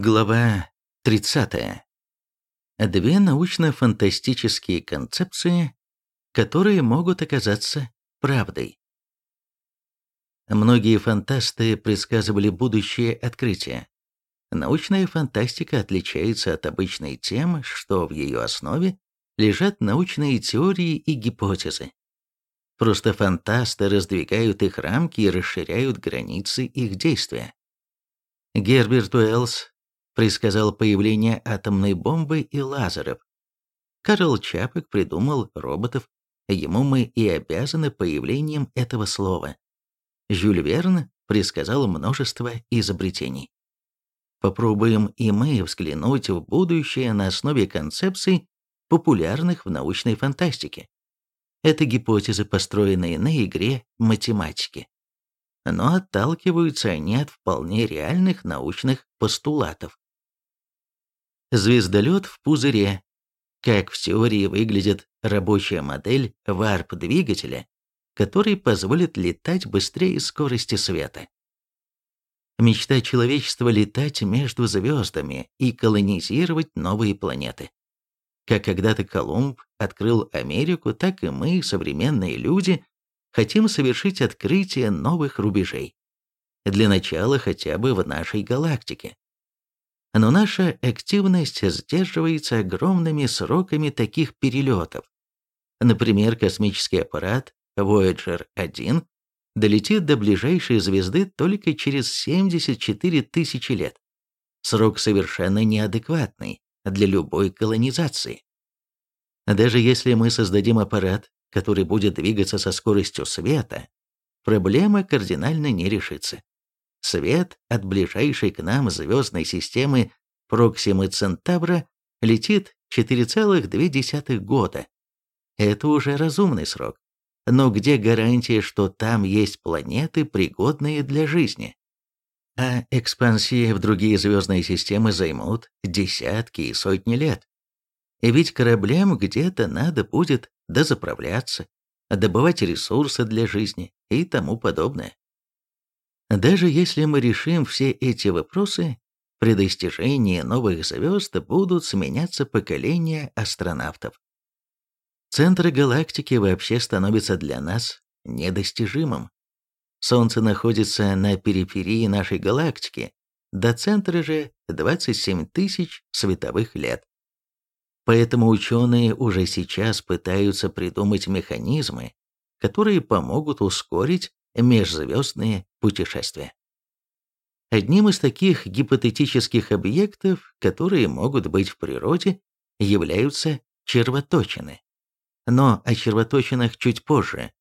Глава 30. Две научно-фантастические концепции, которые могут оказаться правдой. Многие фантасты предсказывали будущее открытия. Научная фантастика отличается от обычной тем, что в ее основе лежат научные теории и гипотезы. Просто фантасты раздвигают их рамки и расширяют границы их действия. Герберт Уэллс предсказал появление атомной бомбы и лазеров. Карл Чапек придумал роботов, ему мы и обязаны появлением этого слова. Жюль Верн предсказал множество изобретений. Попробуем и мы взглянуть в будущее на основе концепций, популярных в научной фантастике. Это гипотезы, построенные на игре математики. Но отталкиваются они от вполне реальных научных постулатов. Звездолет в пузыре. Как в теории выглядит рабочая модель варп-двигателя, который позволит летать быстрее скорости света. Мечта человечества летать между звездами и колонизировать новые планеты. Как когда-то Колумб открыл Америку, так и мы, современные люди, хотим совершить открытие новых рубежей. Для начала хотя бы в нашей галактике но наша активность сдерживается огромными сроками таких перелетов. Например, космический аппарат Voyager-1 долетит до ближайшей звезды только через 74 тысячи лет. Срок совершенно неадекватный для любой колонизации. Даже если мы создадим аппарат, который будет двигаться со скоростью света, проблема кардинально не решится. Свет от ближайшей к нам звездной системы Проксимы Центавра летит 4,2 года. Это уже разумный срок. Но где гарантия, что там есть планеты, пригодные для жизни? А экспансии в другие звездные системы займут десятки и сотни лет. Ведь кораблям где-то надо будет дозаправляться, добывать ресурсы для жизни и тому подобное. Даже если мы решим все эти вопросы, при достижении новых звезд будут сменяться поколения астронавтов. Центр галактики вообще становится для нас недостижимым. Солнце находится на периферии нашей галактики, до центра же 27 тысяч световых лет. Поэтому ученые уже сейчас пытаются придумать механизмы, которые помогут ускорить межзвездные путешествия. Одним из таких гипотетических объектов, которые могут быть в природе, являются червоточины. Но о червоточинах чуть позже.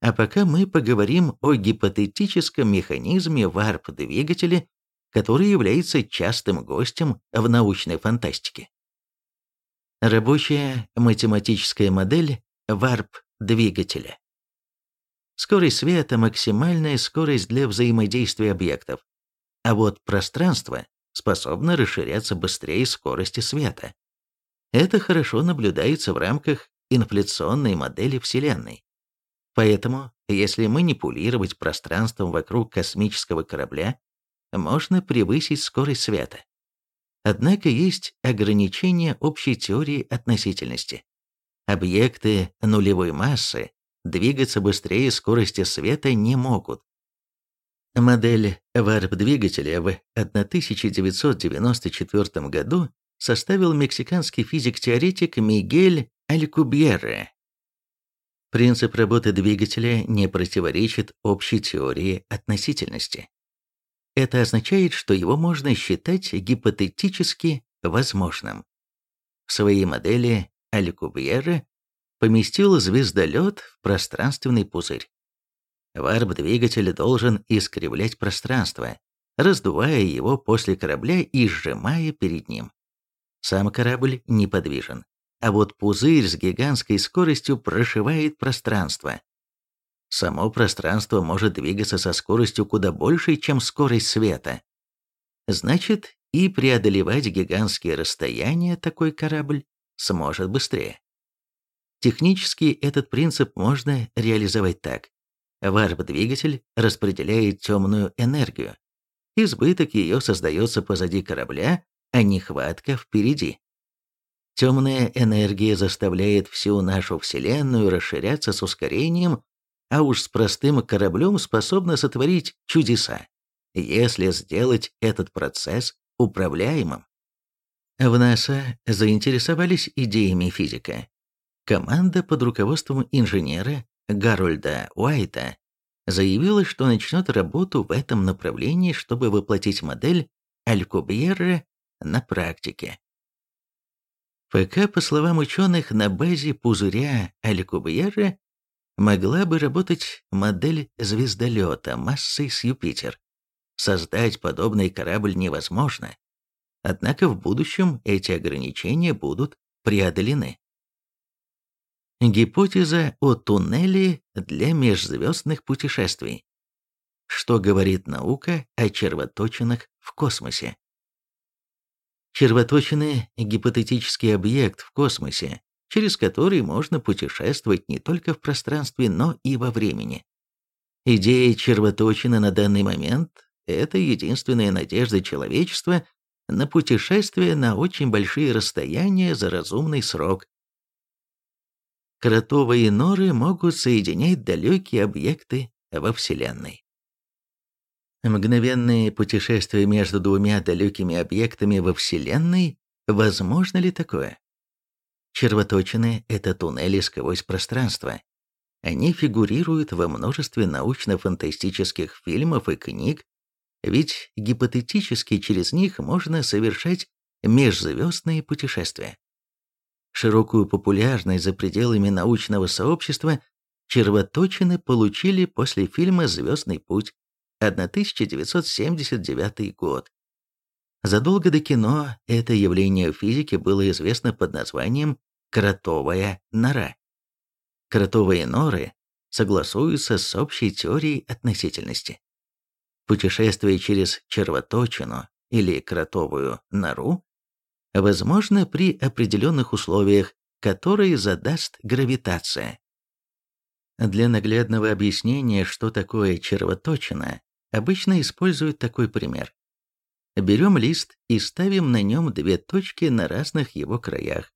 А пока мы поговорим о гипотетическом механизме варп-двигателя, который является частым гостем в научной фантастике. Рабочая математическая модель варп-двигателя. Скорость света – максимальная скорость для взаимодействия объектов. А вот пространство способно расширяться быстрее скорости света. Это хорошо наблюдается в рамках инфляционной модели Вселенной. Поэтому, если манипулировать пространством вокруг космического корабля, можно превысить скорость света. Однако есть ограничения общей теории относительности. Объекты нулевой массы двигаться быстрее скорости света не могут. Модель варп-двигателя в 1994 году составил мексиканский физик-теоретик Мигель Алькубьерре. Принцип работы двигателя не противоречит общей теории относительности. Это означает, что его можно считать гипотетически возможным. В своей модели Алькубьерре поместил звездолет в пространственный пузырь. Варп-двигатель должен искривлять пространство, раздувая его после корабля и сжимая перед ним. Сам корабль неподвижен, а вот пузырь с гигантской скоростью прошивает пространство. Само пространство может двигаться со скоростью куда большей, чем скорость света. Значит, и преодолевать гигантские расстояния такой корабль сможет быстрее. Технически этот принцип можно реализовать так. Варп-двигатель распределяет темную энергию. избыток ее создается позади корабля, а нехватка впереди. Темная энергия заставляет всю нашу Вселенную расширяться с ускорением, а уж с простым кораблем способна сотворить чудеса, если сделать этот процесс управляемым. В НАСА заинтересовались идеями физика. Команда под руководством инженера Гарольда Уайта заявила, что начнет работу в этом направлении, чтобы воплотить модель Алькубьерра на практике. ПК, по словам ученых, на базе пузыря Алькубьерра могла бы работать модель звездолета массой с Юпитер. Создать подобный корабль невозможно. Однако в будущем эти ограничения будут преодолены. Гипотеза о туннеле для межзвездных путешествий. Что говорит наука о червоточинах в космосе? Червоточины – гипотетический объект в космосе, через который можно путешествовать не только в пространстве, но и во времени. Идея червоточины на данный момент – это единственная надежда человечества на путешествие на очень большие расстояния за разумный срок. Кротовые норы могут соединять далекие объекты во Вселенной. Мгновенные путешествия между двумя далекими объектами во Вселенной, возможно ли такое? Червоточины – это туннели сквозь пространство. Они фигурируют во множестве научно-фантастических фильмов и книг, ведь гипотетически через них можно совершать межзвездные путешествия. Широкую популярность за пределами научного сообщества червоточины получили после фильма «Звездный путь» 1979 год. Задолго до кино это явление в физике было известно под названием кротовая нора. Кротовые норы согласуются с общей теорией относительности. Путешествие через червоточину или кротовую нору возможно при определенных условиях, которые задаст гравитация. Для наглядного объяснения, что такое червоточина, обычно используют такой пример. Берем лист и ставим на нем две точки на разных его краях.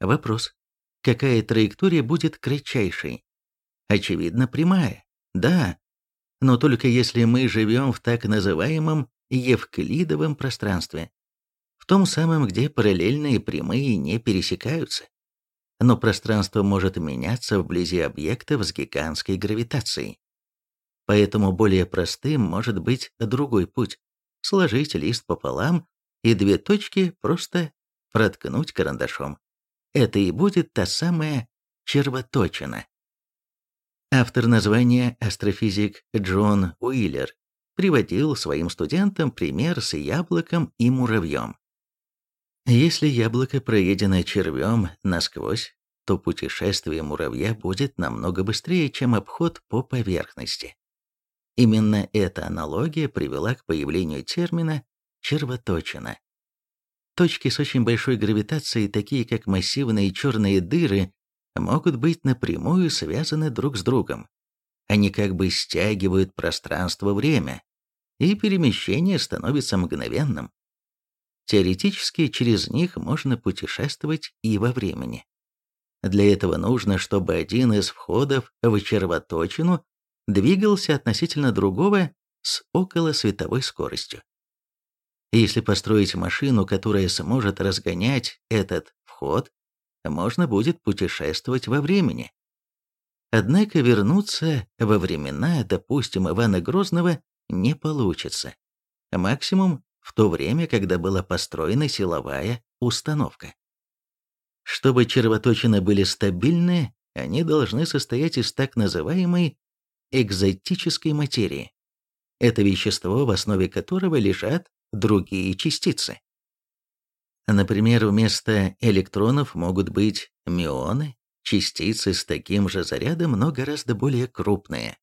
Вопрос. Какая траектория будет кратчайшей? Очевидно, прямая. Да. Но только если мы живем в так называемом евклидовом пространстве. В том самом, где параллельные прямые не пересекаются. Но пространство может меняться вблизи объектов с гигантской гравитацией. Поэтому более простым может быть другой путь. Сложить лист пополам и две точки просто проткнуть карандашом это и будет та самая червоточина. Автор названия астрофизик Джон Уиллер приводил своим студентам пример с яблоком и муравьем. Если яблоко проедено червем насквозь, то путешествие муравья будет намного быстрее, чем обход по поверхности. Именно эта аналогия привела к появлению термина «червоточина». Точки с очень большой гравитацией, такие как массивные черные дыры, могут быть напрямую связаны друг с другом. Они как бы стягивают пространство-время, и перемещение становится мгновенным. Теоретически через них можно путешествовать и во времени. Для этого нужно, чтобы один из входов в червоточину двигался относительно другого с около световой скоростью. Если построить машину, которая сможет разгонять этот вход, можно будет путешествовать во времени. Однако вернуться во времена, допустим, Ивана Грозного не получится. Максимум в то время, когда была построена силовая установка. Чтобы червоточины были стабильны, они должны состоять из так называемой экзотической материи. Это вещество, в основе которого лежат другие частицы. Например, вместо электронов могут быть мионы, частицы с таким же зарядом, но гораздо более крупные.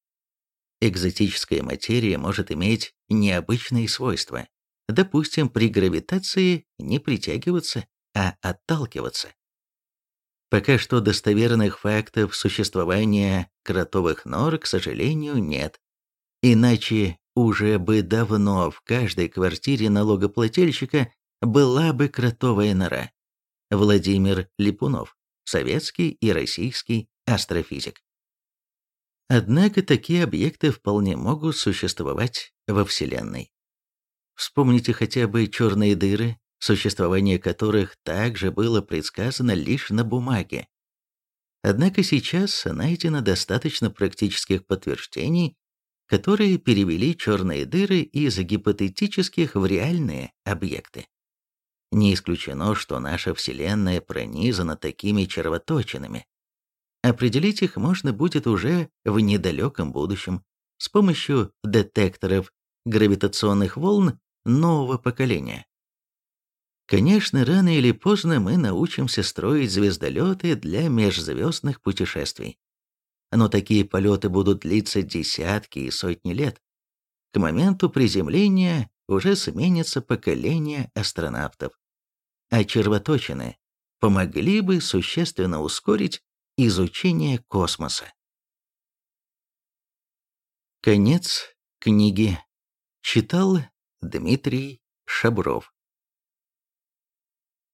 Экзотическая материя может иметь необычные свойства. Допустим, при гравитации не притягиваться, а отталкиваться. Пока что достоверных фактов существования кротовых нор, к сожалению, нет. Иначе уже бы давно в каждой квартире налогоплательщика была бы кротовая нора. Владимир Липунов, советский и российский астрофизик. Однако такие объекты вполне могут существовать во Вселенной. Вспомните хотя бы черные дыры, существование которых также было предсказано лишь на бумаге. Однако сейчас найдено достаточно практических подтверждений, которые перевели черные дыры из гипотетических в реальные объекты. Не исключено, что наша Вселенная пронизана такими червоточинами, Определить их можно будет уже в недалеком будущем с помощью детекторов гравитационных волн нового поколения. Конечно, рано или поздно мы научимся строить звездолеты для межзвездных путешествий. Но такие полеты будут длиться десятки и сотни лет. К моменту приземления уже сменится поколение астронавтов. А червоточины помогли бы существенно ускорить Изучение космоса. Конец книги. Читал Дмитрий Шабров.